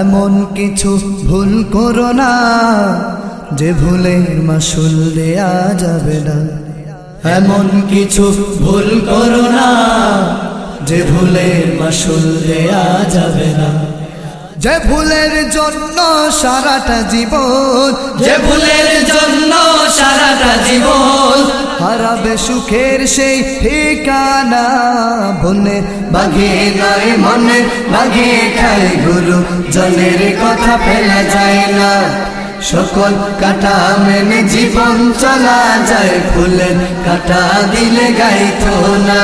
এমন কিছু ভুল করো না, যে ভুলের মাসুল দেয়া যাবে না। এমন কিছু ভুল করো না, যে ভুলের মাসুল দেয়া যাবে না। যে ভুলের জন্য সারাটা জীবন যে ভুলের জন্য সারাটা জীবন হারাবে সুখের সেই ঠিকানা বনে বাঘে নয় মনে বাঘে খায় গুরু জনের কথা ফেলা যায় না। সকল কাটা মেনে জীবন চলা যায় ফুলের কাটা দিলে গাইতো না।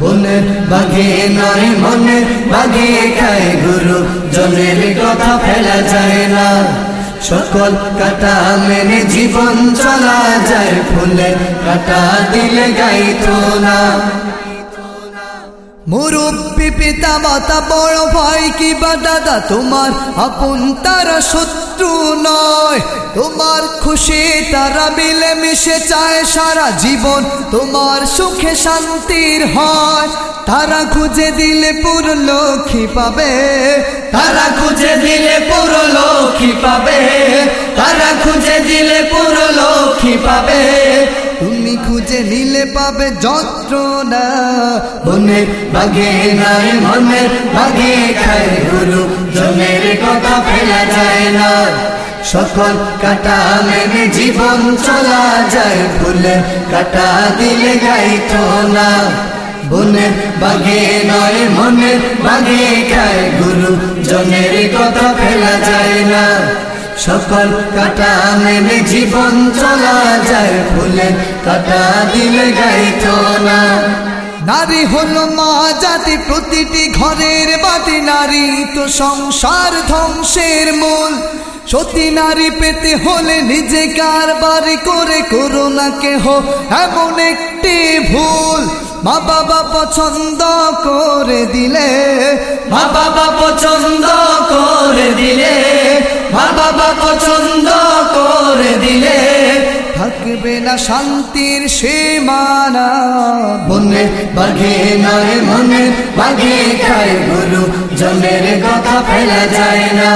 বনের বাঘে নয় মনে, বাঘে খায় গুরু জনের কথা ফেলা যায় না। সকল কাটা মেনে জীবন চলা যায় ফুলে কাটা দিলে গাইতো না। মুরব্বী পিতা মাতা, বড় ভাই কি বা দাদা? তোমার আপন তারা শত্রু নয়। তোমার খুশি তারা মিলে মিশে চায় সারা জীবন। তোমার সুখে শান্তির হয়। তারা খুঁজে দিলে পুরো লক্ষ্মী পাবে। তারা খুঁজে দিলে পুরো লক্ষ্মী পাবে। তারা খুঁজে দিলে পুরো লক্ষ্মী পাবে। খুঁজে নিলে পাবে যন্ত্রণা। বনের বাঘে নাই মনের বাঘে খায় গুরু। জনের কথা ফেলা যায় না। সকল কাটা মেনে জীবন চলা যায়। ফুলে কাটা দিলে গাইতো না। বনের বাঘে নয় মনের বাঘে খায় গুরু। জনের কথা ফেলা যায় না। সকল কাটা মেনে জীবন চলা যায়, ফুলে কাটা দিলে গাইতো না। নারী হলো মা জাতি প্রতিটি ঘরের বাতি, নারী তো সংসার ধ্বংসের মূল। সতী নারী পেতে হলে নিজে কারবারি করে করো না কেহ, এমন একটি ভুল। মা বাবা পছন্দ করে দিলে, মা বাবা পছন্দ করে দিলে। বাবা পছন্দ করে দিলে থাকবে না শান্তির সীমানা। বনে বাঘে নয় মনে বাঘে খায় গুরু জনের কথা ফেলা যায় না।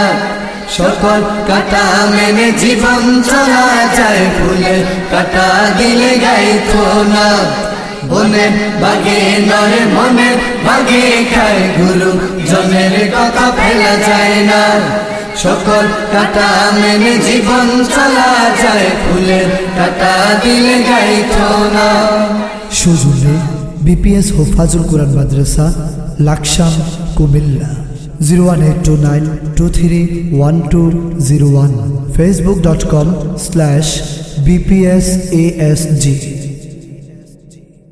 সকল কাটা মেনে জীবন চলা যায়, ফুলে কাটা দিলে গাইতো না বনে বাঘে নয় মনে বাঘে খায় গুরু জনের কথা ফেলা যায় না। সকল কাটা মেনে জীবন চলা যায়, ফুলের কাটা দিলে গাইতো না। সুজুলে বিপিএস হোফাজুল কোরআন মাদ্রাসা, Laksam, Comilla zero one eight two nine two three one two zero one Facebook dot com slash BPS ASG